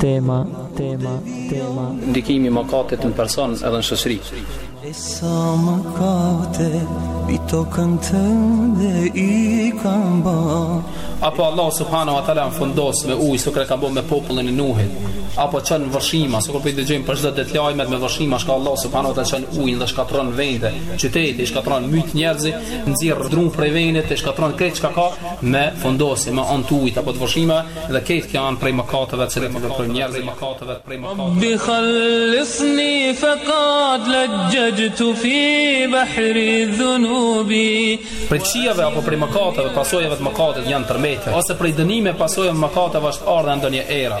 Tema, tema, tema Ndikimi i mëkateve në person edhe në shoqëri Disa mëkate, i thotë këtë dhe i kam ba Apo Allah subhanu wa tala na fundos me uj, sikur e ka bo me popullin e Nuhit Apo çon vërshima, sikur po i dëgjojmë për çdo ditë lajmet me vërshima Çka Allah subhanu wa tala çon ujin dhe shkatron vende, qytete, shkatron myt njerëz nxjerr drunj prej venit e shkatron krejt çka ka me fundosje me anë t'ujit apo të vërshimeve dhe krejt kjo asht prej mëkateve që do të njerëz me mëkateve prej mëkateve bi khallisni faqad lajjat fi bahri dhunubi prej çështjeve apo prej mëkateve pasojave të mëkatit janë tërmete ose prej dënime pasojave të mëkateve është ardha ndonjë era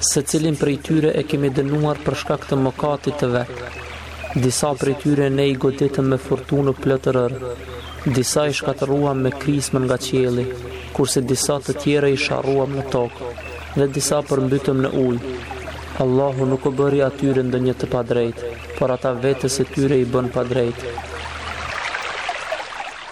Secilin prej tyre e kemi dënuar për shkak të mëkatit të vet. Disa prej tyre ne i goditëm me furtunë plot rërë, disa i shkatërruam me krismë nga qielli, kurse disa të tjerë i sharruam në tokë, dhe disa përmbytëm në ujë. Allahu nuk u bëri atyre ndonjë të padrejtë, por ata vetes së tyre i bënë padrejtë.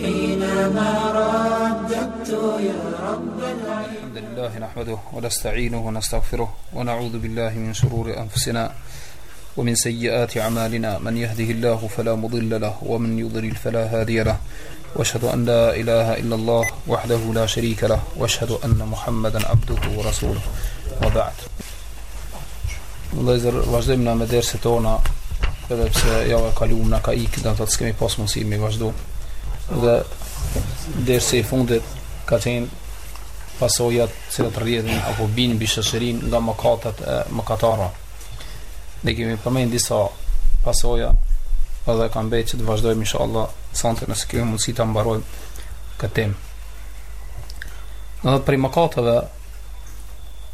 حينما رددت يا رب العالمين الحمد لله نحمده ونستعينه ونستغفره ونعوذ بالله من شرور أنفسنا ومن سيئات أعمالنا من يهده الله فلا مضل له ومن يضلل فلا هادي له واشهد أن لا إله إلا الله وحده لا شريك له واشهد أن محمدا عبده ورسوله وبعد Vllezër, vazhdojmë ne me derset tona edhe pse java e kaluar na ka ikë domethënë s'kemi pas mundësi me vazhdu dhe dersi i fundit ka qenë pasojat që rrjedhin apo bijnë mbi shoqërinë nga mëkatet e mëkatarët dhe kemi përmend disa pasoja edhe ka mbet që të vazhdojmë insha Allah sonte nëse kemi mundësi të mbarojmë këtë temë edhe prej mëkateve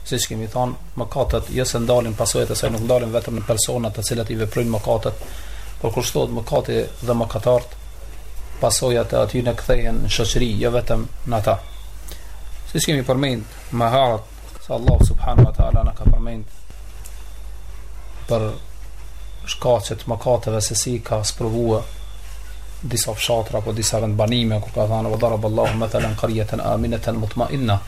siç kemi thënë, mëkatet jo se ndalin pasojat e saj, nuk ndalin vetëm në personat të cilët i veprojnë mëkatet, por kur shtohet mëkati dhe mëkatarët, pasojat e atyne kthehen në shoqëri, jo vetëm në ata. Siç kemi përmend më herët, se Allah subhanahu wa taala na ka përmend për shkaqet e mëkateve se si ka sprovuar disa fshatra apo disa vendbanime ku ka thënë wa daraballahu mathalan qaryatan aminatan mutma'inna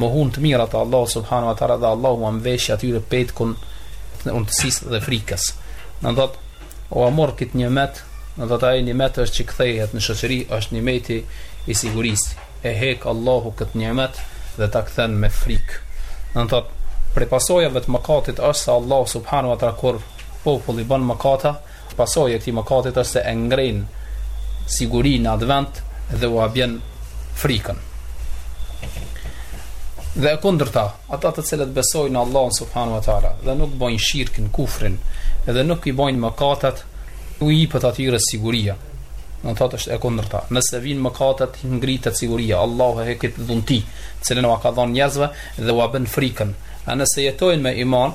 Mohuan të mirat e Allahut subhanu wa taala dhe Allahu ua mveshi atyre petkun e urisë dhe frikës. Do të thotë, ua merr këtë nimet, do të thotë ai nimet është që kthehet në shoqëri, është nimeti i sigurisë. E hek Allahu këtë nimet dhe ta kthen me frikë. Do të thotë, prej pasojave të mëkatit është se Allahu subhanu wa taala kur populli bën mëkate, Pasojë e këtij mëkatit është se e ngren sigurinë në atë vend dhe ua bjen frikën. Dhe e kundërta, ata të cilët besojnë në Allahun subhanahu wa taala dhe nuk bëjnë shirkin, kufrin, dhe nuk i bëjnë mëkatet, u jepet atyre siguria. Domethënë është e kundërta. Nëse vinë mëkatet, ngrihet siguria. Allahu e hek këtë dhunti, cilën ua ka dhënë njerëzve dhe ua bën frikën. A nëse jetojnë me iman,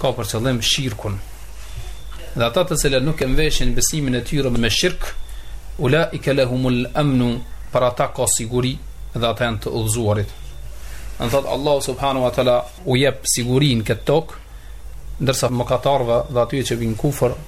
ka për qëllim shirkun. Dhe ata të cilët nuk e mveshin besimin e tyre me shirk, ulaike lehumul emnu, për ata ka siguri dhe ata janë të udhëzuarit. Domethënë Allah subhanu wa tala u jep sigurinë në këtë tokë, ndërsa mëkatarve dhe atyre që vinë kufër,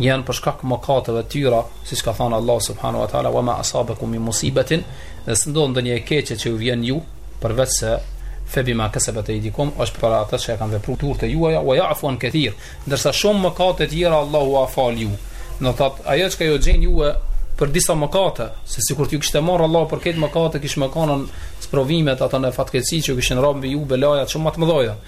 janë për shkak mëkateve të tyre, siç ka thënë Allah subhanahu wa taala, "Wa ma asabakum min musibatin", s'ndodh ndonjë e keqe që ju vjen ju, përveç se fe bima kasabat aydikum, është për atë që e kanë vepruar durt e juaja, "Wa ya'fu an kathir", ndërsa shumë mëkate të tjera Allahu ua fal ju. Do thotë, ajo që ju gjen ju është për disa mëkate, se sikur t'ju kishte marrë Allahu për krejt mëkatet, kishin me kanë sprovimet ato në fatkeqësi që kishin rënë mbi ju belaja shumë më të mëdha.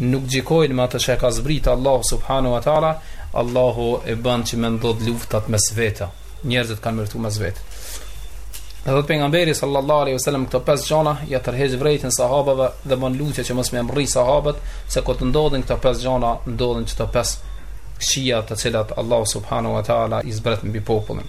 Nuk gjykojnë me atë që e ka zbritë Allahu subhanahu wa ta'ala, Allahu e bën që me ndodhë luftat mes vete, njerëzit kanë me luftu mes vete. Dhe thot pejgamberi sallallahu alaihi wasallam këto pesë gjona ja tërheq vërejtjen sahabeve dhe bën lutje që mos me i mbrri sahabët se kur të ndodhin këto pesë gjona ndodhin këto pesë kqija të cilat Allahu subhanahu wa taala i zbret mbi popullin.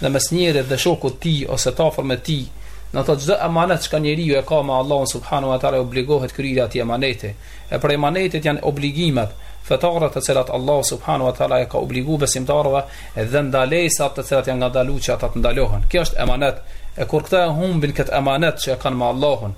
dhe mes njerit dhe shokut tij ose të afërmit tij, domethënë çdo emanet çka njeriu e ka me Allahun subhanu wa ta'ala i obligohet kryerja e atij emaneti, e prej emanetit janë obligimet fetare të cilat Allahu subhanu wa ta'ala ja ka obligu besimtarëve dhe ndalesat të cilat ja u ka ndalu që ata të ndalohen, kjo është emanet, e kur këta e humbin këtë emanet që e kanë me Allahun,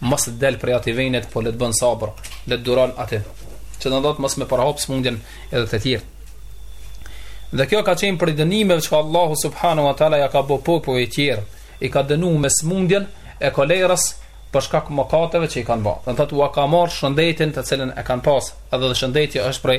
mos të del prej atij vendit, po le të bën sabër, le të duron aty. Që do të thotë mos me përhap smundjen edhe te tjerët. Dhe kjo ka qenë prej dënimeve që Allahu subhanahu wa taala ja ka bo popujve të tjerë, i ka dënu me smundjen e kolerës për shkak të mëkateve që i kanë bërë. Do të thotë u ka marr shëndetin të cilën e kanë pas, edhe dhe shëndeti është prej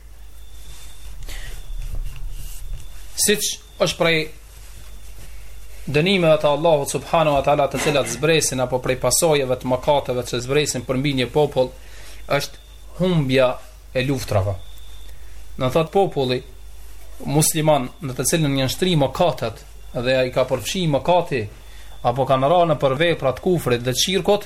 Siç është prej dënimeve të Allahut subhanahu wa taala të cilat zbresin apo prej pasojave të mëkateve që zbresin për mbi një popull është humbja e luftrave. Domethënë populli musliman në të cilën janë shtri mëkatet dhe i ka përfshi mëkati apo kanë ra nëpër vepra të kufrit dhe shirkut,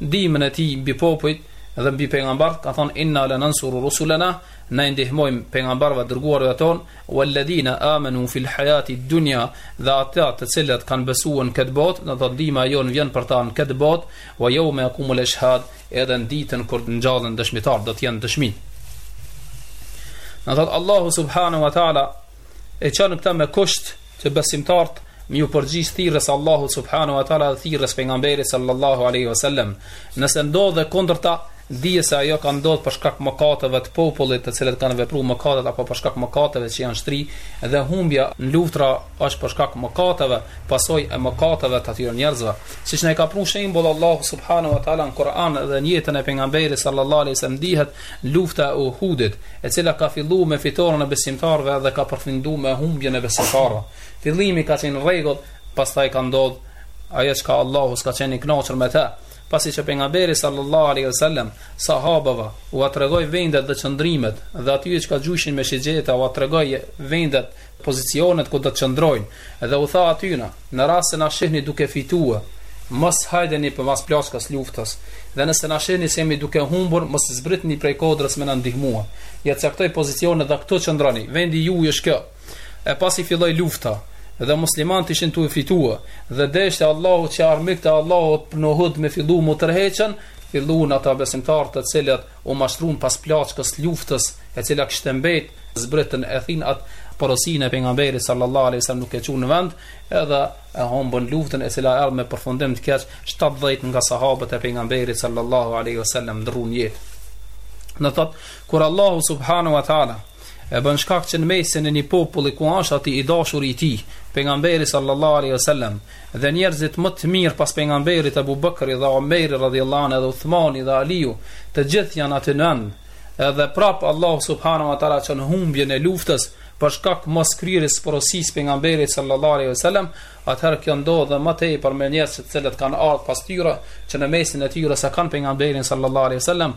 ndihmën e tij mbi popujt dhe mbi pejgambert ka thënë inna lanansuru rusulana na i ndihmojm pejgamberve të dërguarve ton wal ladina amanu fil hayati dunya dhe ata të cilët kanë besuar në këtë botë do të thotë ndihma jon vjen për ta në këtë botë wa yawma yaqumul ashhad edhe në ditën kur ngjallen dëshmitar do të jenë dëshmi do të thotë Allahu subhanahu wa taala e çon këta me kusht që besimtarët me iu përgjigj thirrjes Allahut subhanahu wa taala dhe thirrjes pejgamberit sallallahu alaihi wasallam. Nëse ndodh e kundërta, dije se ajo ka ndodhur për shkak mëkateve të popullit të cilët kanë vepruar mëkatet apo për shkak mëkateve që janë shtri dhe humbja në luftra është për shkak mëkateve, pasoj e mëkateve të atyre njerëzve. Siç na ka pru shembull Allahu subhanahu wa taala në Kur'an dhe në jetën e pejgamberit sallallahu alaihi wasallam dihet Lufta e Uhudit, e cila ka fillu me fitoren e besimtarëve dhe ka përfundu me humbjen e besimtarëve. Fillimi ka qenë rregull, pastaj ka ndodh ajo çka Allahu s'ka qenë i kënaqur me të, pasi që pejgamberi sallallahu alaihi wasallam sahabëve ua tregoi vendet dhe qëndrimet dhe atyre çka gjujshin me shigjeta ua tregoi vendet pozicionet ku do të qëndrojnë, dhe u tha atyne, në rast se na shihni duke fitue, mos hajdeni përmas plaçkës së luftës, dhe nëse na shihni se jemi duke humbur, mos zbritni prej kodrës me na ndihmue. Ja caktoi pozicionet dhe këtu qëndroni, vendi juaj është kjo. E pasi filloi lufta, dhe muslimanët ishin tue fitue, dhe deshte Allahu që armikët e Allahut në Uhud me fillu m'u tërhjekë, filluan ata besimtarë të cilët u mashtruan pas plaçkës së luftës e cila kishte mbet zbritën e thyen at porosinë e pejgamberit sallallahu alaihi wasallam nuk e çuan në vend edhe e humbën luftën e cila erdhi me përfundim të keq 70 nga sahabët e pejgamberit sallallahu alaihi wasallam ndrruan jetë dmth thotë kur Allahu subhanahu wa taala e bën shkak që në mesin e një populli ku është aty i dashuri i tij, pejgamberi sallallahu alaihi wasallam, dhe njerëzit më të mirë pas pejgamberit Ebu Bekri dhe Omeri radiallahu anhu dhe Uthmani dhe Aliu, të gjithë janë aty n'vend, edhe prap Allahu subhanahu wa taala çon humbjen e luftës, për shkak mos kryerjes së porosisë pejgamberit sallallahu alaihi wasallam, atëherë kjo ndodh dhe më tepër me njerëz të cilët kanë ardhur pas tyre, që në mesin e tyre s'e kanë pejgamberin sallallahu alaihi wasallam,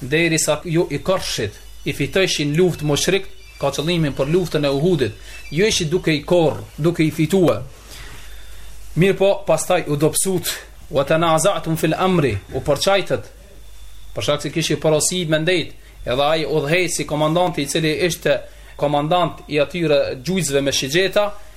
Derisa ju i korrshit i fitojshit n'luftë mushrikët, ka qëllimin për luftën e Uhudit, ju ishit duke i korr, duke i fitue. Mirpo pastaj u dobësut, wa tanaza'tum fil amri, u përçatë. Për shkak se kishit porosi me ndejt, edhe ai udhëheqësi komandanti i cili ishte komandant i atyre gjujsve me shigjeta,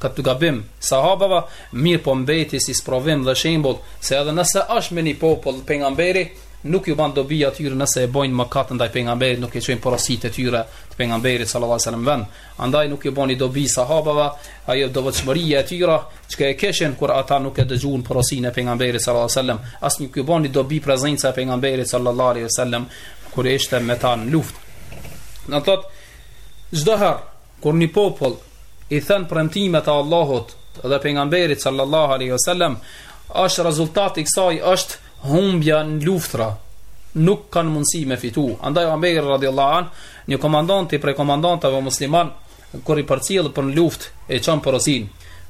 këtë gabim sahabëve, mirëpo mbeti si provim dhe shembull se edhe nëse është me një popull pejgamberi, nuk ju bën dobi atyre nëse e bëjnë mëkat ndaj pejgamberit, nuk e çojnë porositë e tyre të pejgamberit sallallahu alajhi wasallam n'vend. Andaj nuk ju bani dobi sahabëve, ajo devotshmëria e tyre që e kishin kur ata nuk e dëgjuan porosinë e pejgamberit sallallahu alajhi wasallam, as nuk ju bani dobi prezenca e pejgamberit sallallahu alajhi wasallam kur ishte me ta në luftë. Dmth çdo herë Kur një popull i then premtimet e Allahut dhe pejgamberit sallallahu alejhi we selem është rezultat i kësaj është humbja në luftra nuk kanë mundësi me fitu. Andaj Omeri radiallahu anhu, një komandanti prej komandantëve musliman, kur i përcjell për në luftë e çon porosin.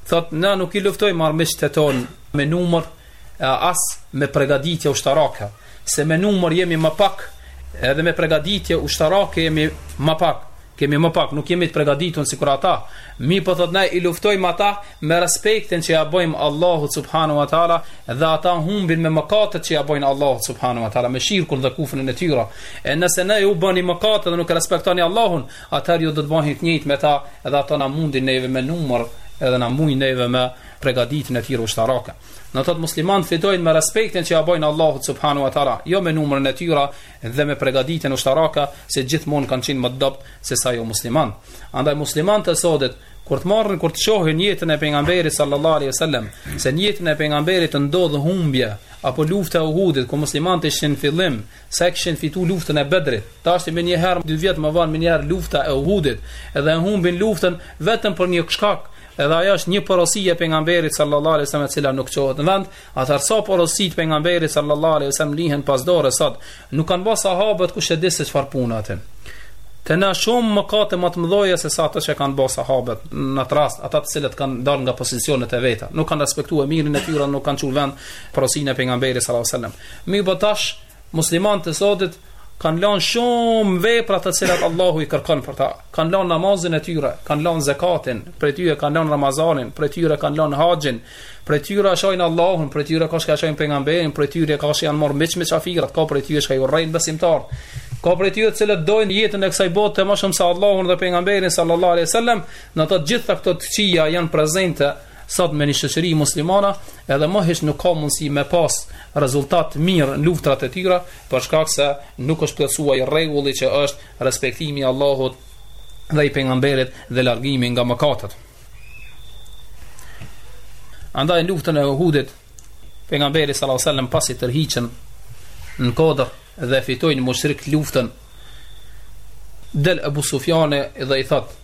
Thot, na nuk i luftojmë armiqtë tonë me numër, e as me pregaditje ushtarake, se me numër jemi më pak, edhe me pregaditje ushtarake jemi më pak, kemi më pak, nuk jemi të pregaditun si kur ata, mi po thot ne i luftojmë ata me respektin që ja bojmë Allahut subhanahu wa ta'ala dhe ata humbin me mëkatët që ja bojnë Allahut subhanahu wa ta'ala me shirkun dhe kufrin e tyra e nëse ne ju bëni mëkatët dhe nuk respektoni Allahun atëherë ju do të bëheni të njëjtë me ta edhe ata na mundin neve me numër edhe na mundin neve me pregaditjen e tyre ushtarake. Do thotë muslimanët fitojnë me respektin që ja bojnë Allahut subhanahu wa taala, jo me numrin e tyre dhe me pregaditjen ushtarake, se gjithmonë kanë qenë më të dobët se sa jomuslimanët. Andaj muslimanët e sodit kur të marrin kur të shohin jetën e pejgamberit sallallahu alaihi wasallam, se në jetën e pejgamberit ndodh humbje apo lufta e Uhudit ku muslimanët ishin në fillim Sa e kishin fitu luftën e Bedrit, tashti menjëherë dy vjet më vonë menjëherë lufta e Uhudit, dhe e humbin luftën vetëm për një shkak, edhe ajo është një porosi e Pejgamberit sallallahu alejhi ve sellem e cila nuk çohet në vend, atëherë sa porosi të Pejgamberit sallallahu alejhi ve sellem lihen pas dore sot, nuk kanë bërë sahabët kush e di se çfarë pune aty. Te na shumë mëkate më të mëdha se sa ato që kanë bërë sahabët në atë rast, ata të cilët kanë dalë nga pozicionet e veta, nuk kanë respektuar emirin e tyre, nuk kanë çuar në vend porosinë e Pejgamberit sallallahu alejhi ve sellem. Mirëpo tash muslimanët e sodit kanë lënë shumë vepra të cilat Allahu i kërkon prej tyre. Kanë lënë namazin e tyre, kanë lënë zakatin, prej tyre kanë lënë Ramazanin, prej tyre kanë lënë haxhin, prej tyre shajnë Allahun, prej tyre ka çka shajnë pejgamberin, prej tyre ka çka janë marrë miq me qafirat, ka prej tyre çka i urrejnë besimtarët. Ka prej tyre të cilët dojnë jetën e kësaj bote më shumë se Allahun dhe pejgamberin sallallahu alaihi wasallam, në të gjitha këto të këqija janë prezente sot në një shoqëri muslimane edhe më hiç nuk ka mundësi me pas rezultat të mirë në luftrat e tyre për shkak se nuk është plotësuar rregulli që është respektimi i Allahut dhe i pejgamberit dhe largimi nga mëkatet. Andaj në luftën e Uhudit pejgamberi sallallahu alajhi wasallam pasi tërhiqen në kodër dhe fitojnë mushrikët luftën del Abu Sufjani dhe i thotë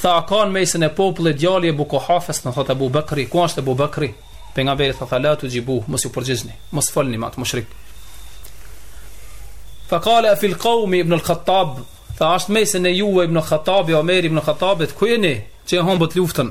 Tha a ka në mesin e popullit djali i Ebu Kuhafes do thotë Abu Bekri, ku është Abu Bekri? Pejgamberi tha la tujibuhu, mos ju përgjigjni, mos folni me atë mushrik. Fa qala fi al-qawm ibn al-Khattab, tha a është në mesin e juve ibn al-Khattabi, Omer ibn al-Khattabi, ku jeni? Që e humbët luftën?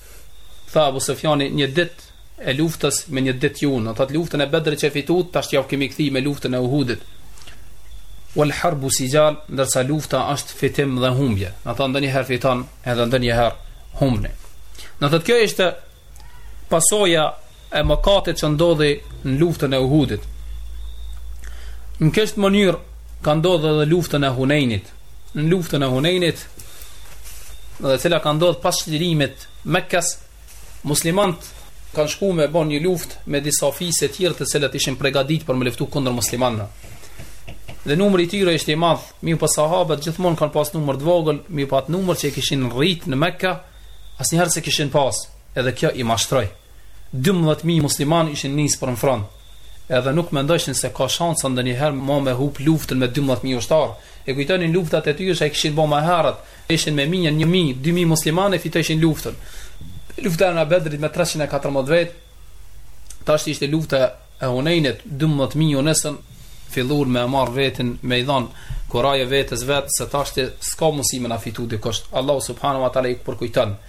Tha Abu Sufjani, një ditë e luftës me një ditë jonë, do thotë luftën e Bedrit që e fituat, tash ja kemi kthy me luftën e Uhudit. Wal harbu sijal, ndërsa lufta është fitim dhe humbje. Do thotë ndonjëherë fitoni, edhe ndonjëherë humbni. Do thotë kjo ishte pasoja e mëkatit që ndodhi në luftën e Uhudit. Në këtë mënyrë ka ndodhë edhe lufta e Hunenit. Në luftën e Hunenit, e cila ka ndodhë pas çlirimit Mekës, muslimant kanë shku me bo një luft me disa fise tjera të cilat ishin përgatit për me luftu kundër muslimanëve. Dhe numri i tyre ishte i madh, mirëpo sahabët gjithmonë kanë pas numër të vogël, mirëpo atë numër që e kishin arrit në Mekka, asnjëherë s'e kishin pas. Edhe kjo i mashtroi. Dymbëdhjetë mijë muslimanë ishin nisë për në front, edhe nuk mendojshin se ka shansa ndonjëherë më me hup luftën me dymbëdhjetë mijë ushtarë. E kujtonin luftat e tyre që i kishin bërë më herët, ishin me nga një mijë, dy mijë muslimanë e fitojshin luftën. Lufta e Bedrit me treqind e katërmbëdhjetë vetë, tash ishte lufta e Hunejnit, dymbëdhjetë mijë u nisën, filluan me e marr veten, me i dhënë kuraje vetes vet se tash s'ka mundësi me na fitu dikush. Allahu subhanahu wa taala i përkujton.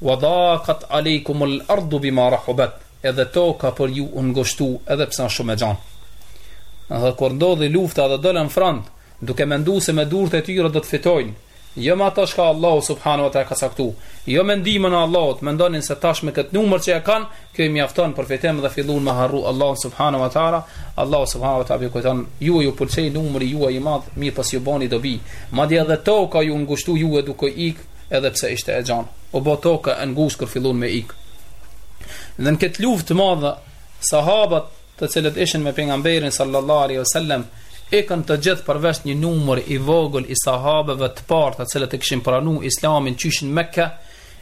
Wa daqat alejkum al ardu bima rahubat edhe toka për ju u ngushtu edhe pse shumë e gjan. Dhe kur ndodhi lufta dhe dolën në front, duke mendu se me durt e tyre do të fitojnë, jo me ato çka Allahu subhanahu wa taala ka caktu, jo me ndihmën e Allahut, mendonin se tash me këtë numër që e kanë, kjo i mjafton për fitim dhe fillun me harru Allahun subhanahu wa taala, Allahu subhanahu wa taala i përkujton, juve ju pëlqeu numri juj i madh, mirëpo s'ju boni dobi, madje edhe toka ju ngushtu juve duke ik, edhe pse ishte e gjanë. O bo toka e ngusht kur fillun me ik. Dhe në këtë luft të madhe, sahabat të cilët ishin me pengamberin sallallahu alaihi wasallam ikën të gjithë përveç një numër i vogël i sahabeve të parë të cilët e kishin pranu islamin qysh në Mekke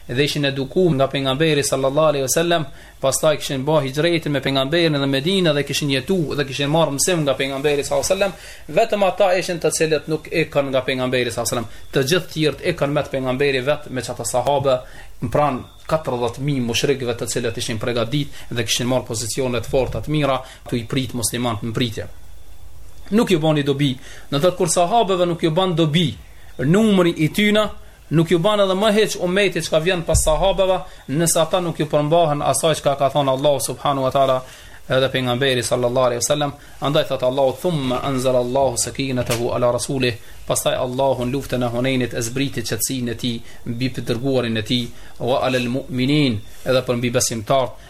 dhe ishin eduku nga pejgamberi sallallahu alaihi wasallam pastaj kishin bë hixhretin me pejgamberin në Medinë dhe kishin jetu dhe kishin marrë mësim nga pejgamberi sallallahu alajhi wasallam, vetëm ata ishin të cilët nuk ikën nga pejgamberi sallallahu alajhi wasallam. Të gjithë të tjerët ikën met pejgamberi vet me qata sahabe, pran 40000 mushrikëve të cilët ishin përgatit dhe kishin marrë pozicione të forta të mira, tu i prit muslimanët në pritje. Nuk ju bani dobi, andaj kur sahabeve nuk ju ban dobi numri i tyna, Nuk ju ban edhe më hiç ummetit çka vjen pas sahabeve, nëse ata nuk ju përmbahen asaj çka ka thon Allahu subhanahu wa taala edhe pejgamberi sallallahu alaihi wasallam, andaj thot Allahu thumma anzala Allahu sakinatahu ala rasulih, pastaj Allahu në luftën e Hunenit e zbriti qetësinë e tij mbi të dërguarin e tij, wa alal mu'minin, edhe për mbi besimtarët,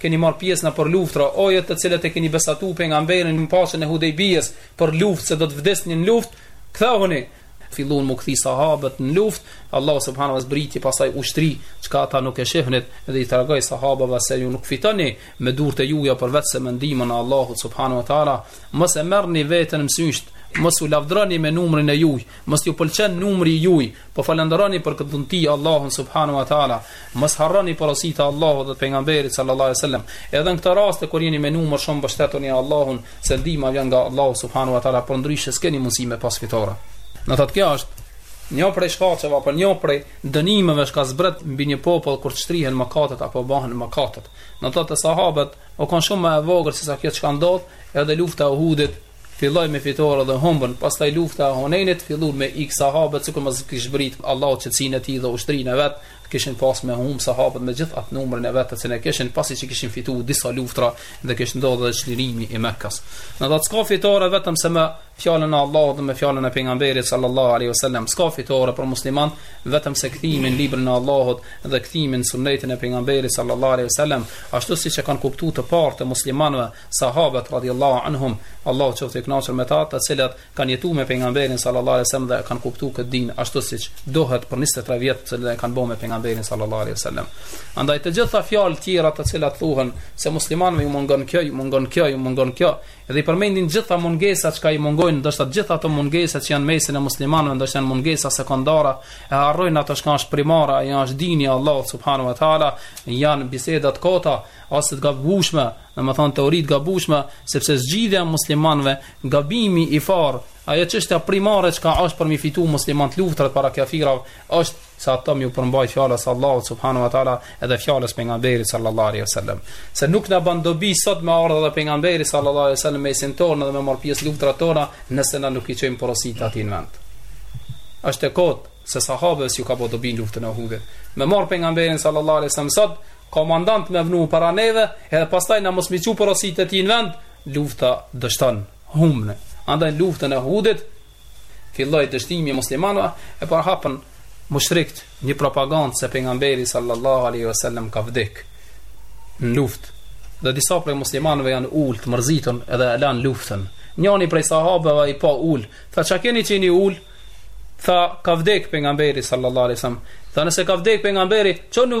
keni marrë pjesë nëpër luftra o ju të cilët e keni besatu pejgamberin në paqen e hudejbijës për luftë se do të vdisni në luftë kthehuni fillun mu kthi sahabët në luft Allahu subhanahu wa taala zbriti pastaj ushtri çka ata nuk e shihnit dhe i tregoi sahabëve se ju nuk fitoni me durt e juja përveçse me ndihmën e Allahut subhanahu wa taala mos e merrni veten mësysht mos u lavdroni me numrin e juj Mos ju pëlqen numri i juj, po falënderojeni për këtë dhunti Allahun subhanahu wa taala. Mos harroni porositë e Allahut dhe pejgamberit sallallahu alaihi wasallam. Edhe në këto raste kur jeni me numër shumë mbështetuni Allahun, se ndihma vjen nga Allahu subhanahu wa taala, përndryshe s'keni mundësi me pas fitore. Andaj kjo është një prej shkaqeve apo një prej dënimeve çka zbret mbi një popull kur shtrihen mëkatet apo bëhen mëkatet. Andaj te sahabët u kanë shumë më e vogël se sa kjo që ka ndodhur, edhe lufta e Uhudit, filloi me fitore dhe humbën, pastaj lufta e Hunenit filloi me ik sahabët sikur mos kish zbrit Allahu qetësinë e tij dhe ushtrinë e vet, kishin pas me humb sahabët me gjithë atë numrin e vet të cilën e kishin pasi që kishin fituar disa luftra dhe kish ndodhur edhe çlirimi i Mekës. Andaj s'ka fitore vetëm se me fjalën e Allahut dhe me fjalën e pejgamberit sallallahu alaihi wasallam, s'ka fitore për musliman vetëm se kthimi në librin e Allahut dhe kthimi në sunnetin e pejgamberit sallallahu alaihi wasallam, ashtu siç e kanë kuptuar të parët e muslimanëve Sahabët radhiyallahu anhum, Allahu qoftë i kënaqur me ta, të cilët kanë jetuar me pejgamberin sallallahu alaihi wasallam dhe e kanë kuptuar këtë din ashtu siç duhet për 23 vjet që i kanë bërë me pejgamberin sallallahu alaihi wasallam. Andaj të gjitha fjalët e tjera të cilat thuhen se muslimanëve ju mungon kjo, ju mungon kjo, ju mungon kjo, dhe i përmendin gjitha mungesat që i mungojnë, ndoshta të gjitha ato mungesa që janë në mesin e muslimanëve, ndoshta janë mungesa sekondare, e harrojnë atë çka është primare, ajo është dini i Allahut subhanahu wa taala, janë biseda të kota ose të gabueshme, Domethënë teori të gabushme, sepse zgjidhja e muslimanve, gabimi i parë, ajo çështja primare çka është për mi fitu muslimant luftrat para kafirav, është se ata me iu përmbajt fjalës Allahut subhanahu wa ta'ala edhe fjalës pejgamberit sallallahu alaihi sallam. Se nuk na ban dobi sot me ardh edhe pejgamberi sallallahu alaihi sallam në mesin tonë dhe me marr pjesë në luftrat tona nëse na nuk i çojmë porosit e tij në vend. është e kotë se sahabëve s'ju ka bo dobi n'luftën e Uhudit. Me marr pejgamberin sallallahu alaihi sallam sot, komandant me e vnu para neve edhe pastaj na mos mi çu porosit e tij në vend lufta dështon humbme andaj n'luftën e Uhudit filloi dështimi i muslimanëve e para hapën mushrikt një propagandë se pejgamberi sallallahu aleyhi ve sellem ka vdek në luftë dhe disa prej muslimanëve janë ulë të mërzitun edhe e lanë luftën njani prej sahabeve i pa ulë tha çka keni që jeni ulë tha ka vdek pejgamberi sallallahu aleyhi ve sellem tha nëse ka vdek pejgamberi çonu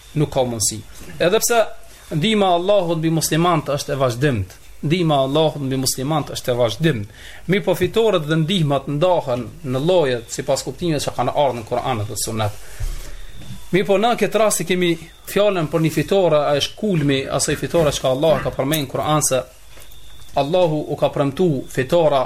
nuk ka mundësi. Edhe pse ndihma e Allahut mbi muslimanët është e vazhdimtë, ndihma e Allahut mbi muslimanët është e vazhdimtë. Mirëpo fitoret dhe ndihmat ndahen në lloje sipas kuptimeve që kanë ardhur në Kur'an dhe Sunet. Mirëpo në këtë rast e kemi fjalën për një fitore, a është kulmi i asaj fitore që Allahu ka përmendur në Kur'an se Allahu u ka premtu fitora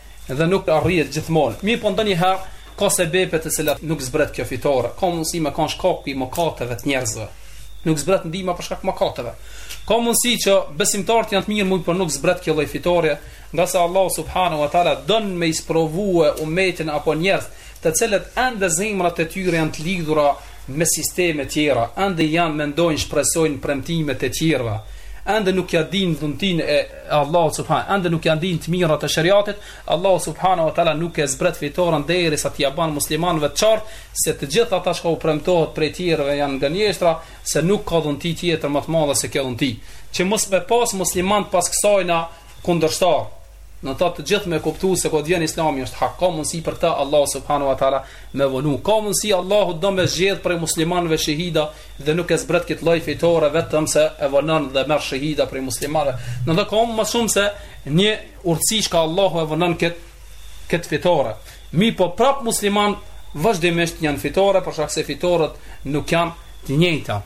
dhe nuk arrihet gjithmonë. Mirëpo ndonjëherë ka sebepe të cilat nuk zbret kjo fitore. Ka mundësi me kanë shkaku i mëkateve të njerëzve. Nuk zbret ndihma për shkak të mëkateve. Ka mundësi që besimtarët janë të mirë, por nuk zbret kjo lloj fitore, nga se Allah subhanahu wa taala don me i sprovue umetin apo njerëz të cilët ende zemrat e tyre janë të lidhura me sisteme tjera, ende janë, mendojnë, shpresojnë premtimet e tjerëve, ende nuk ja dinë dhuntin e Allahut subhanahu, ende nuk ja dinë të mirat e shariatit, Allahu subhanahu wa taala nuk e zbret fitoren derisa t'ia ban muslimanëve të qartë se të gjitha ato që u premtohet prej tjerëve janë gënjeshtra, se nuk ka dhunti tjetër ma të madhe se kjo dhunti. Që mos me pas musliman pas kësajna kundërshtar Në ta të gjithë me e kuptu se ky din, islami është hak Ka mundësi për ta Allahu subhanahu wa ta'ala me vonu Ka mundësi Allahu do me zgjedh prej muslimanve shehida Dhe nuk e zbret këtë lloj fitore vetëm se e vonon dhe merr shehida prej muslimanve Dhe ka më shumë se një urtësi që Allahu e vonon këtë këtë fitore. Mirëpo prapë muslimanët vazhdimisht janë n'fitore për shkak se fitoret nuk janë të njëjta.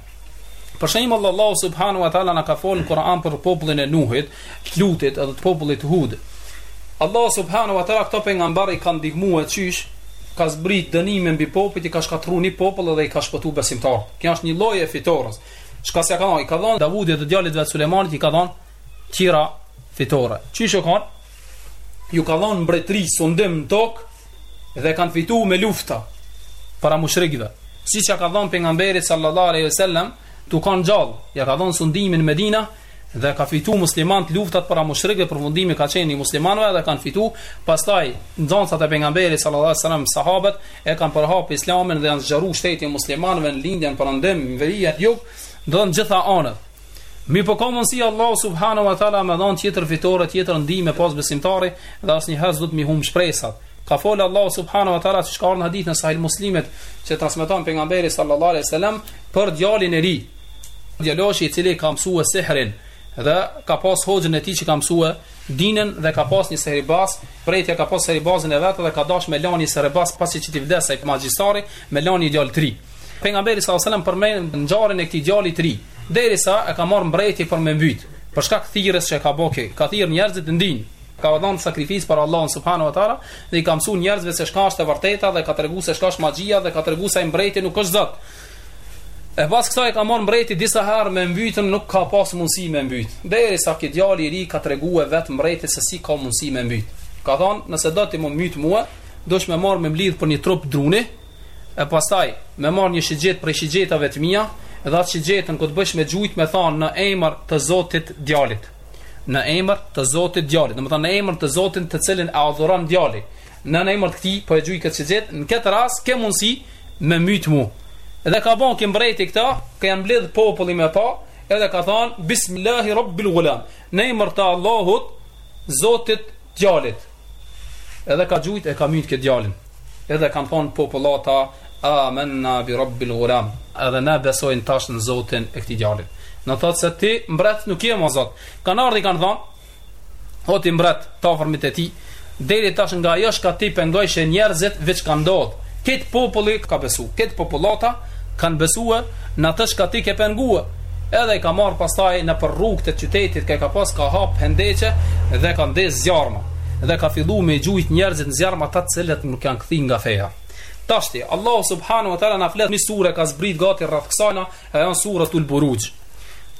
Për shembull Allahu subhanahu wa taala na ka fol n'Kur'an për popullin e Nuhit, të Lutit edhe të popullit Hud. Allahu subhanahu wa taala këto pejgamberë i ka ndihmuar qysh, ka zbrit dënime mbi popujt, e ka shkatërruar një popull dhe i ka shpëtuar besimtarët. Kjo është një lloj e fitores. Çka i ka dhënë, i ka dhënë Davudit dhe djalit vet Sulejmanit i ka dhënë tjera fitore. Qysh e kanë? ju ka dhënë mbretëri sundim në tokë dhe kanë fituar me lufta para mushrikëve. Siç i ka dhënë pejgamberit sallallahu alaihi wasallam, tu kanë gjallë, ja ka dhënë sundimin në Medinë dhe kanë fituar muslimanët luftat para mushrikëve, përfundimi ka qenë i muslimanëve dhe kanë fituar. Pastaj nxënësat e pejgamberit sallallahu alaihi wasallam sahabët e kanë përhap islamin dhe janë zgjeruar shteti i muslimanëve në lindje e n'perëndim, në veri e jug, në të gjitha anët. Mirëpo ka mundësi Allahu subhanahu wa taala me dhon tjetër fitore, tjetër ndihmë për besimtarin dhe asnjëherë s'duhet me i humb shpresat. Ka fol Allahu subhanahu wa taala siç ka ardhur në hadith në Sahih Muslimit që transmeton pejgamberi sallallahu alaihi wasallam për djalin e ri. Djaloshi i cili ka mësuar sihrin dhe ka pas hoxhën e tij që ja ka mësuar dinin dhe ka pas një sihirbaz, mbreti e ka pas sihirbazin e vet dhe ka dashur me lan ni sihirbaz pasi që të vdes ai magjistari, me lan ni djalë t'ri. Pejgamberi sallallahu alajhi wasallam përmend ngjarjen e këtij djali të ri, derisa e ka marrë mbreti për me e mbyt, për shkak të thirrjes që ka bë, ka thirr njerëzit n'din, ka dhënë sakrificë për Allahun subhanahu wa taala dhe i ka mësuar njerëzve se çka është e vërteta dhe ka treguar se çka është magjia dhe ka treguar se ai mbreti nuk është zot. E pas kësaj e ka marrë mbreti disa herë me e mbyt e nuk ka pas mundësi me e mbyt. Derisa ky djali i ri i ka treguar vet mbretit se si ka mundësi me e mbyt. Ka thënë, nëse do ti me m'mbyt mua, duhesh me m'marr me m'lidh për një trup druni, e pastaj me marrë një shigjetë prej shigjetave të mia dhe atë shigjetën kur të bësh me gjujtë me thanë në emër të Zotit djalit në emër të Zotit djalit do me thonë në emër të Zotit të cilin e adhuron djali në në emër të këtij po e gjuj këtë shigjetë në këtë rast ke mundësi me myt mu dhe ka bon ky mbreti këta ka janë mbledh populli me pa edhe ka thanë bismillahi rabbil gulam në emër të Allahut Zotit djalit Edhe ka gjujt e ka myt këtë djalin Edhe kanë thonë popullata Amanna bi rabbil ghulam Edhe ne besojmë tash në zotin e këtij djalit Do të thotë se ti mbret nuk je ma zot Kanë ardh i kanë thonë O ti mbret të afërmit e tij Deri tash nga ajo çka ti i pengojshe njerëzit Veç ka ndodh Këtë populli ka besu Këtë popullata Kanë besue në atë çka ti ke pengue Edhe i ka marrë pastaj nëpër rrugë të qytetit ke ka pas ka hap hendeqe dhe ka ndez zjarrma dhe ka fillu me i gjujt njerzit në zjarrm ata të cilët nuk janë kthy nga feja Tashti Allahu subhanahu wa taala na flet një sure ka zbrit gati rreth ksajna e janë suretul buruxh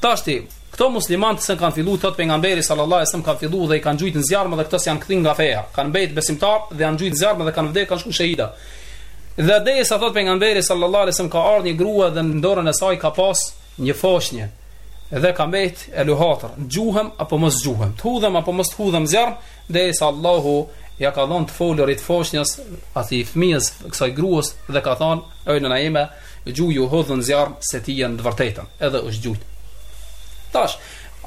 Tashti Këto muslimanë që kanë filluar thot pejgamberi sallallahu alajhi wasallam kanë filluar dhe i kanë gjujt në zjarr dhe këta s'janë kthy nga feja. Kanë mbet besimtar dhe janë gjujt në zjarr dhe kanë vdekur kanë shku shahida. Dhe derisa thot pejgamberi sallallahu alajhi wasallam ka ardhur një grua dhe në dorën e saj ka pas një foshnje dhe ka mbet e luhatur. Gjuhem apo mos gjuhem? Të hudhem apo mos të hudhem në zjarr? Derisa Allahu ja ka dhënë të folurit foshnjës atij fëmijës kësaj gruas dhe ka thënë oj nëna ime Gjuju hudhu në zjarr se ti je në të vërtetën, edhe është gjujt. Tash,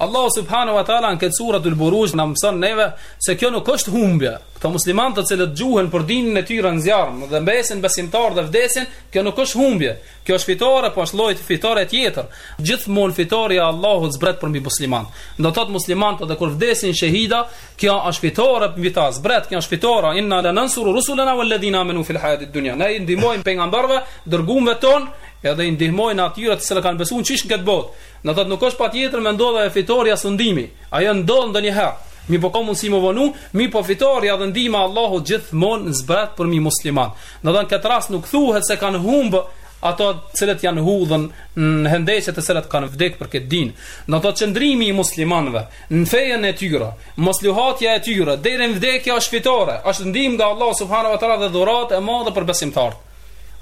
Allahu subhanahu wa taala në këtë sura Al Buruj na mëson neve se kjo nuk është humbje. Këta muslimanë të cilët gjuhen për dinin e tyre në zjarr dhe mbesin besimtarë dhe vdesin, kjo nuk është humbje. Kjo është fitore, po është lloj fitore tjetër. Gjithmonë fitorja e Allahut zbret për mbi musliman. Do të thotë muslimanët edhe kur vdesin shahida, Kjo është fitore mbi ta zbret, kjo është fitore. Inna la nansuru rusulana wal ladina amanu fil hayati dunya. Ne ndihmojmë pejgamberëve, të dërguarve tanë, edhe i ndihmojmë atyre të cilët kanë besuar qysh në këtë botë. Do të thotë nuk është patjetër me ndodh ajo fitorja sundimi. Ajo ndodh ndonjëherë. Mirëpo ka mundësi me u vonu, mirëpo fitorja dhe ndihma e Allahut gjithmonë zbret përmbi musliman. Do të thotë në këtë rast nuk thuhet se kanë humbë ata të cilët janë hudhur në hendeqe të cilët kanë vdekë për këtë din. Do të thotë qëndrimi i muslimanëve, në fejën e tyre, mosluhatja e tyre, deri në vdekje është fitore, është ndihmë nga Allahu subhanahu wa tala dhe dhurat e madhe për besimtarët.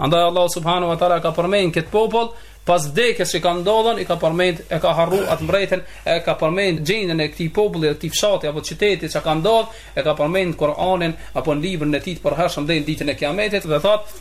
Andaj Allahu subhanahu wa tala e ka përmend këtë popull, pas vdekjes që ka ndodhur, i ka përmend, e ka harru atë mbretin, e ka përmend gjendjen e këtij populli, e këtij fshati, apo qyteti që ka ndodhë, e ka përmend në Kuranin, apo në librin e tij të përhershëm deri në ditën e kiametit, dhe thotë,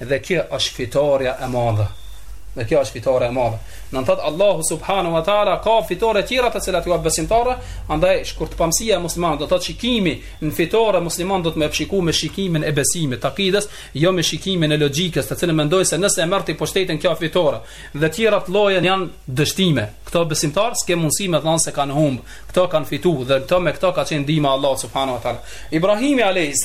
Dhe kjo është fitorja e madhe. Dhe kjo është fitore e madhe. Do me thënë te Allahu subhanu wa ta'ala ka fitore tjera të cilat ua jep besimtarëve, andaj shkurtpamësia e muslimanit, do të thotë shikimi në fitore musliman duhet me e shiku me shikimin e besimit, t'akides, jo me shikimin e logjikës, të cilët mendojnë se nëse e merr ti pushtetin kjo fitore. Dhe tjera të llojet janë dështime. Këto besimtar s'ke mundësi me thonë se kanë humbë, këto kanë fitu dhe këto me këto ka qenë ndihma e Allahut subhanu wa ta'ala. Ibrahimi a.s.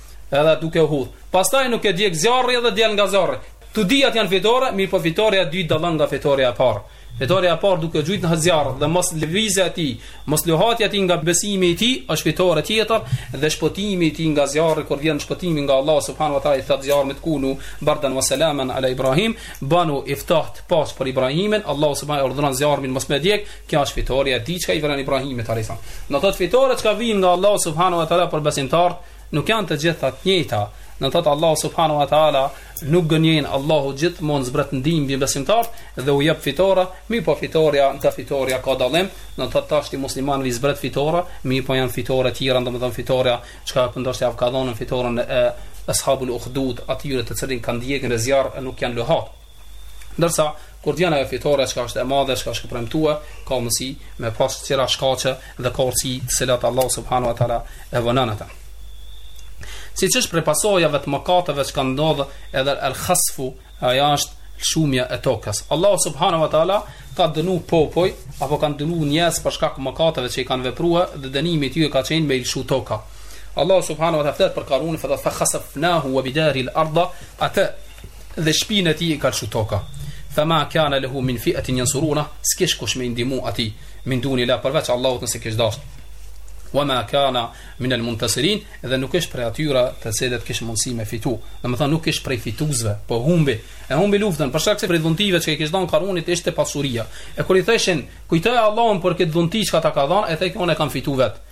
Edhe duke u hudh. Pastaj nuk e djeg zjarri edhe del nga zjarri. Të dyjat janë fitore, mirëpo fitorja e dytë dallon nga fitorja e parë. Fitorja e parë duke u gjujt në zjarr dhe moslëvizja e tij, mosluhatja e tij nga besimi i tij, është fitore tjetër dhe shpëtimi i tij nga zjarri kur vjen shpëtimi nga Allahu subhanahu wa taala i thot zjarmit kuni bardan wa salaman ala Ibrahim, bëhu i ftohtë, spas për Ibrahimin, Allahu subhanahu urdhëron zjarmin mos me djeg, Kjo është fitorja e tij çka i vjen Ibrahimit alayhis salam. Do thotë fitoret çka vijnë nga Allahu subhanahu wa taala për besimtarët, nuk janë të gjitha të njëjta. Do thotë Allahu subhanahu wa taala nuk gënjen, Allahu gjithmonë zbret ndihmë mbi besimtarët dhe u jep fitore, mirëpo fitorja nga fitorja ka dallim, do thotë tash te muslimanët vjen zbret fitorja, mirëpo janë fitore të tjera, domethënë fitorja çka po ndoshta ka dhënë fitorën e ashabul ukhdud, atyre të cilët i kanë djegur në zjarr e nuk janë luhat. Ndërsa kur të vjen ajo fitore që është e madhe, që është e premtuar, ka mundësi me pas tjera shkaqe dhe urtësi të cilat Allah subhanahu wa taala e vonon atë. Siç është prej pasojave të mëkateve që kanë ndodhur edhe el khasfu, ajo është lëshimi e tokës. Allah subhanahu wa taala ka dënu popuj apo ka dënu njerëz për shkak të mëkateve që i kanë vepruar dhe dënimi i tyre ka qenë me i lëshu toka. Allah subhanahu wa taala për Karun, fa khasafna bihi wa bidarihi al-ardh ata dhe shpinën e tij i ka lëshu toka. Fama kana lahu min fi'atin yansurunahu, s'kish kush me i ndihmu atij min dunillah përveç Allahut nëse kish dashur. Wama kana min al-muntasirin, dhe nuk ish prej atyre të cilët kish mundësi me fitu. Domethënë nuk ish prej fituzve, po humbi. E humbi luftën, për shkak se prej dhuntive që i kish dhënë Karunit ishte pasuria. E kur i thëshin, kujtoje Allahun për këtë dhunti që ta ka dhënë, e thoshke unë e kam fitu vetë.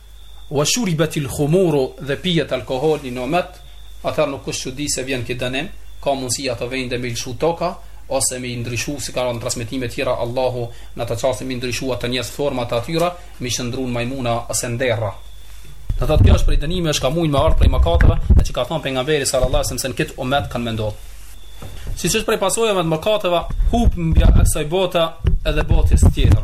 Wa shuribatil khumuru dhe pihet alkoholi në umet, atëherë nuk është çudi se vjen ky dënim, ka mundësi ato vende me i lëshu toka, ose me i ndryshu, si ka ardhë në transmetime tjera Allahu në ato çaste me ndryshu ato njerëz format e atyre, me i shndërru në majmuna ose në derra. Do thotë kjo është prej dënimeve që ka mujnë me ardhë prej mëkateve, e që ka thënë pejgamberi sallallahu alajhi wasallam se në këtë umet kanë me ndodhë. Siç është prej pasojave të mëkateve, humbja e kësaj bote edhe botës tjetër.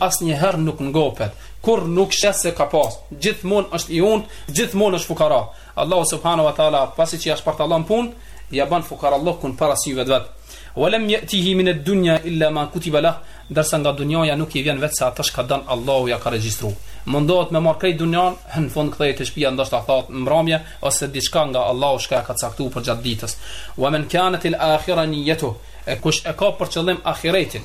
asnjëherë nuk ngopet, kurrë nuk sheh se ka pas, gjithmonë është i unt, gjithmonë është fukara. Allahu subhanahu wa taala pasi që ja shpartallon punët, ja bën fukarallëkun para syve të vet. Walam yatihi min ad-dunya illa ma kutiba lah, ndërsa nga dunjaja nuk i vjen vetëm se atë çka Allahu ja ka regjistruar. Mundohet me marr krejt dunjan, në fund kthehet te shtëpia ndoshta thot mbrëmje ose diçka nga Allahu çka e ka caktuar për gjatë ditës. Wa man kanat al-akhirah niyyatuhu, e kush e ka për qëllim ahiretin,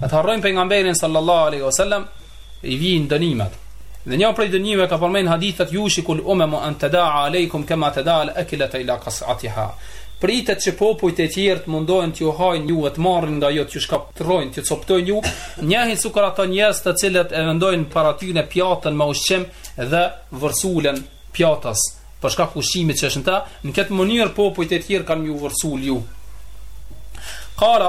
Dhe harrojnë pejgamberin sallallahu alaihi wasallam i vijnë dënimet. Dhe një prej dënimeve ka përmend hadithi yushikul umam an tadaa aleikum kama tadaa al akilat ila qas'atiha. Pritet që popujt e tjerë të mundohen t'ju hajnë juve, të marrin nga ju t'ju shkapërderdhin, t'ju coptojnë ju, njëjtë sikur ata njerëz të cilët e vendojnë para tyre pjatën me ushqim dhe vërsulen pjatës për shkak të ushqimit që është në ta, në këtë mënyrë popujt e tjerë kanë me ju vërsul juve. Qala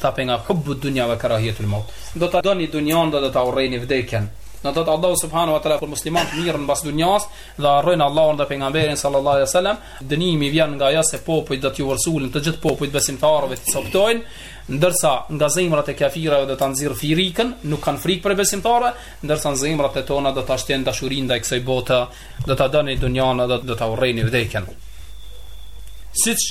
Tha pejgamberi, Hubbu dunja wa karahijetul maut, Do ta doni dunjanë dhe do ta urrejni vdekjen. Do thotë Allahu subhanahu wa taala kur muslimanët mirren mbas dunjasë dhe harrojnë Allahun dhe pejgamberin sallallahu alaihi wasallam, dënimi vjen nga ajo se popujt do t'iu vërsulen të gjithë popujt besimtarëve të coptojnë, ndërsa nga zemrat e kafirëve do ta nxirr frikën, nuk kanë frikë prej besimtarëve, ndërsa në zemrat e tona do ta shtin dashurinë ndaj kësaj bote, do ta doni dunjanë dhe do ta urrejni vdekjen. Siç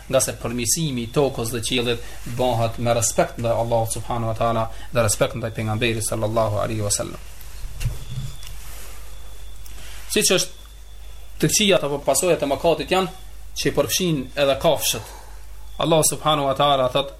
ngase përmirësimi i tokës dhe qiellit bahet me respekt ndaj Allahut subhanahu wa taala dhe respekt ndaj pejgamberit sallallahu alaihi wasallam. Siç është të këqijat apo pasojat e mëkatit janë që i përfshin edhe kafshët. Allahu subhanahu wa taala thot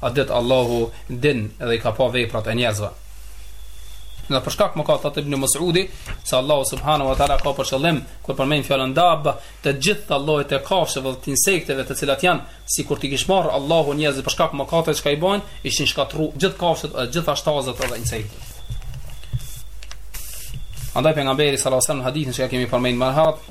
Atë ditë Allahu din dhe i ka pa veprat e njerëzve. Dhe për shkak mëkateve Ibn Mas'udi se Allahu subhanahu wa taala ka për qëllim kur përmend fjalën dabbe të gjitha llojet e kafshëve dhe të insekteve të cilat janë sikur t'i kish marr Allahu njerëzit për shkak mëkateve që i bëjnë ishin shkatrru gjithë kafshët dhe gjitha shtazat dhe insektet. Andaj pejgamberi sallallahu alaihi wasallam në hadithin që kemi përmendur më herët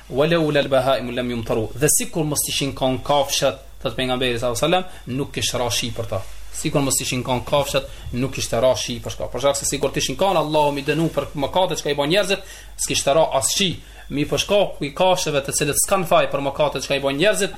Walaula al-bahaimu lam yumtaru, dhe sikur mos ishin kon kafshët, thot pejgamberi sallallahu alaihi wasallam, nuk kish ra shi për ta. Sikur mos ishin kon kafshët, nuk kishte ra shi për shkak. Për shkak se sikur të ishin kon Allahu mi dënu për mëkatet që i bëjnë njerëzit, s'kishte ra as shi. Mirëpo për shkak të kafshëve të cilët s'kan faj për mëkatet që i bëjnë njerëzit,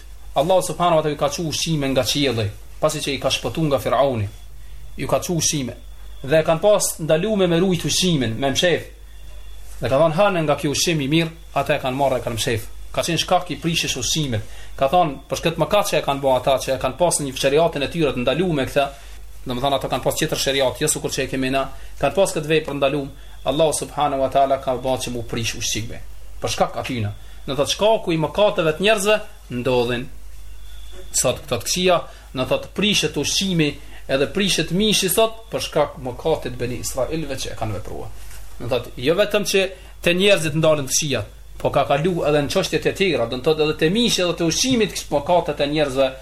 Allahu subhanahu wa taala i ka çu ushqime nga qielli, pasi që i ka shpëtuar nga Firauni. Ju ka çu ushqime dhe e kanë pas ndaluar me rujt ushqimin, me mshef. Dhe ka thënë hani nga ky ushqim i mirë, ata e kanë marrë e kanë mshef. Ka qenë shkak i prishjes ushqimit. Ka thënë për këtë mëkat që e kanë bërë ata, që e kanë pas në sheriatin e tyre të ndaluar me këtë, domethënë ata kanë pas tjetër sheriat, jo sikur që e kemi na, kanë pas këtë vepër ndaluar. Allahu subhanehu wa taala ka ba që mu prish ushqimi për shkak atyne domethënë shkaku i mëkateve të njerëzve ndodhin sot këto të këqia domethënë prishet ushqimi edhe prishet mishi sot për shkak mëkatit beni israilve që e kanë veprua domethënë jo vetëm që te njerëzit ndalen të këqia po ka kalu edhe në qështjet e tjera domethënë edhe te mishi edhe te ushqimi këto mëkatet e njerëzve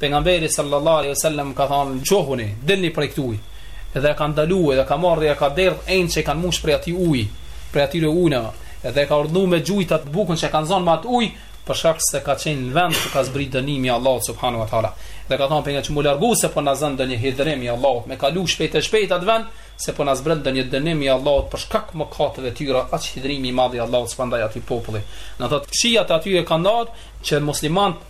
Pejgamberi sallallahu alaihi wasallam ka thënë çohuni, dilni prej këtu. Dhe ka ndaluar dhe ka marrë dhe ka derdh enët që kanë mush prej atij uji, prej atyre ujëve. Dhe ka urdhëruar me gjujtë atë bukën që kanë zonë me atë ujë, për shkak se ka qenë në vend ku ka zbrit dënimi i Allahut subhanahu wa taala. Dhe ka thënë pejgamberi që mu largu se po na zon ndonjë hidhërim i Allahut, me kalu shpejt e shpejt atë vend se po na zbret ndonjë dënim i Allahut për shkak mëkateve tyra, aq hidhërimi i madh i Allahut është ndaj atij populli. Domethënë të këqijat e atyne e kanë dhënë që muslimanët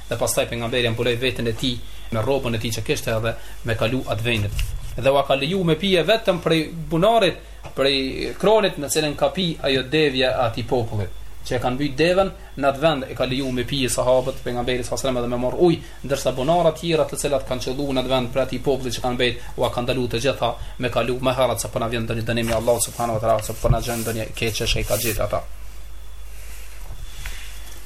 Dhe pastaj pejgamberi e mbuloi veten e tij me rrobën e tij që kishte edhe me kalu atë vend. Dhe ua ka leju me pije vetëm prej bunarit, prej kronit në cilën ka pi ajo devja e atij populli që e kanë mbyt devën në atë vend e ka leju me pije sahabët pejgamberit sallallahu alajhi wasallam edhe me marr ujë, ndërsa bunaret tjera të cilat kanë qëllu në atë vend prej atij populli që kanë mbyt ua ka ndalu të gjitha me kalu me herët se po na vjen ndonjë dënim i Allahut subhanahu wa taala ose po na gjen ndonjë keqe që i ka gjetë ata.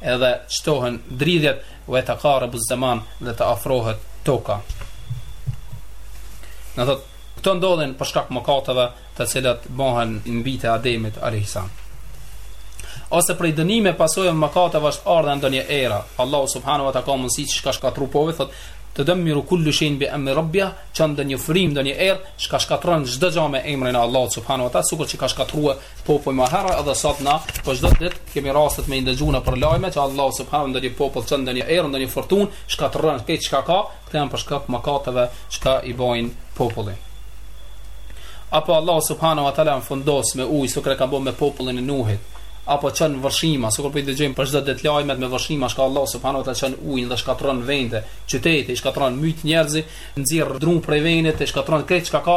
edhe shtohen dridhjet ve jetekarebu zeman dhe të afrohet koha domethënë këto ndodhin për shkak mëkateve të cilat bëhen mbi bijtë e Ademit alejhi selam ose prej dënimeve pasojë e mëkateve është edhe ndonjë erë Allahu subhanehu wa taala ka mundësi çka shkatërron thot tudemmiru kulle shejin bi emri rabbiha çon ndonjë frymë ndonjë erë çka shkatërron çdo gja me emrin Allahut subhanehu wa taala sikur që ka shka popuj më herët edhe sot na po çdo ditë kemi rastet me i ndëgju nëpër lajme që Allahu subhanahu ndonjë popull çon ndonjë erë ndonjë furtunë shkatërron krejt çka ka këto janë për shkak mëkateve çka i bojnë populli apo Allahu subhanahu wa taala fundos me ujë sikur e ka bë me popullin e Nuhit apo çon vërshima sikur po i dëgjojmë për çdo ditë lajmet me vërshima çka Allahu subhanahu wa taala çon ujin dhe shkatërron vende qytete shkatërron myt njerëz i nxjerr drunjtë prej vendit e shkatërron krejt çka ka